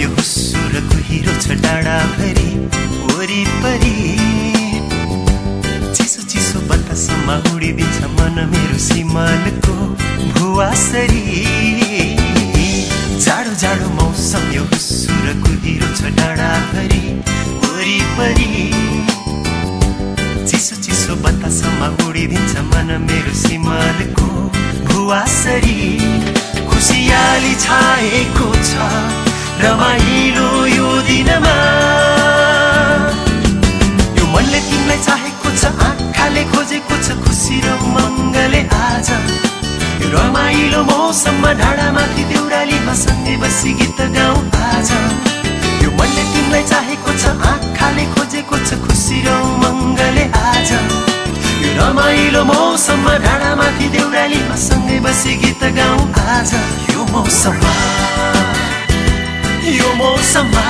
यो सुरको हिरो छ डाँडाभरि वरिपरि चिसो चिसो बतासम्म उडिदिन्छ मन मेरो सिमलको भुवासरी जाडो जाडो मौसम यो सुरको हिरो छ डाँडाभरि वरिपरि चिसो चिसो बतासम्म उडिदिन्छ मन मेरो सिमालको भुवासरी खुसियाली छाएको छ रमाइलो यो दिनमा यो मनले तिमीलाई चाहेको छ आँखाले खोजेको छ खुसी र मङ्गले आज यो रमाइलो मौसममा ढाडामाथि देउरालीमा सँगै बसी गीत गाउँ आज यो मनले तिमीलाई चाहेको छ आँखाले खोजेको छ खुसी र मङ्गले आज यो रमाइलो मौसममा ढाडामाथि देउरालीमा सँगै बसी गीत गाउँ आज यो मौसममा sama.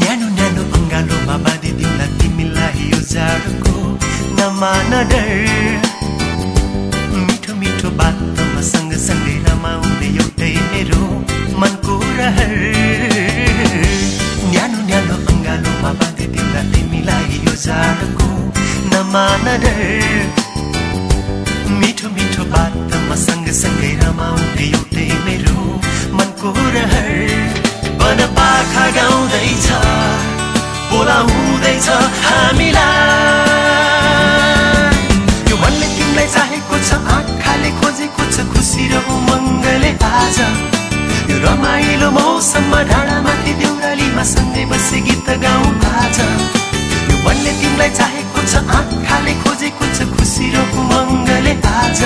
Nano nano ang galo mabadidim na timila hiyo zarugo na manadar Mito mito bato masang sandira maune yotay nero mankurahar Nano nano ang galo mabadidim na timila hiyo zarugo na manadar बोलाउँदैछ हामीलाई। यो मनले तिमीलाई चाहेको छ आँखाले खोजेको छ खुसी र उमङ्गले आज। यो रमाइलो मौसममा ढाडामाथि देउरालीमा सँगै बसी गीत गाउँ आज। यो मनले तिमीलाई चाहेको छ आँखाले खोजेको छ खुसी र उमङ्गले आज।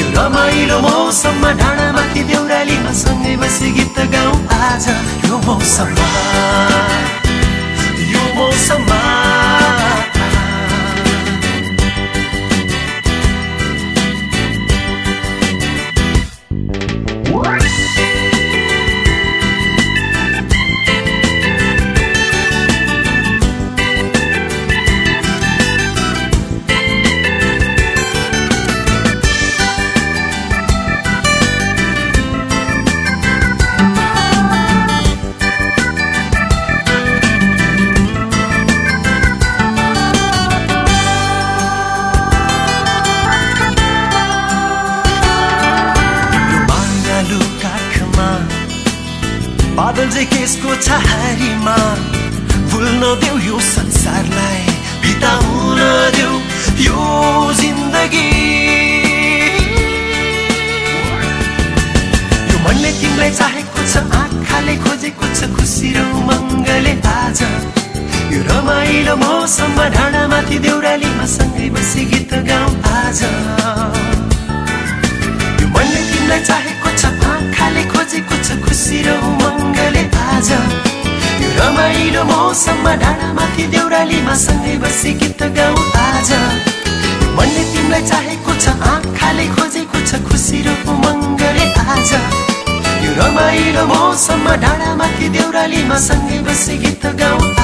यो रमाइलो मौसममा ढाडामाथि देउरालीमा सँगै बसी गीत गाउँ आज। यो मौसममा चाहिँ केसको छहारीमा भुल्न देऊ यो संसारलाई बिताउन देऊ यो जिन्दगी। यो मनले तिमीलाई चाहेको छ आँखाले खोजेको छ खुसी र उमङ्गले आज। यो रमाइलो मौसममा ढाडामाथि देउरालीमा सँगै बसी गीत गाउँ रमाइलो मौसममा ढाडामाथि देउरालीमा सँगै बसी गीत गाउँ आज। मनले तिमीलाई चाहेको छ आँखाले खोजेको छ खुसी र उमङ्गले आज। यो रमाइलो मौसममा ढाडामाथि देउरालीमा सँगै बसी गीत गाउँ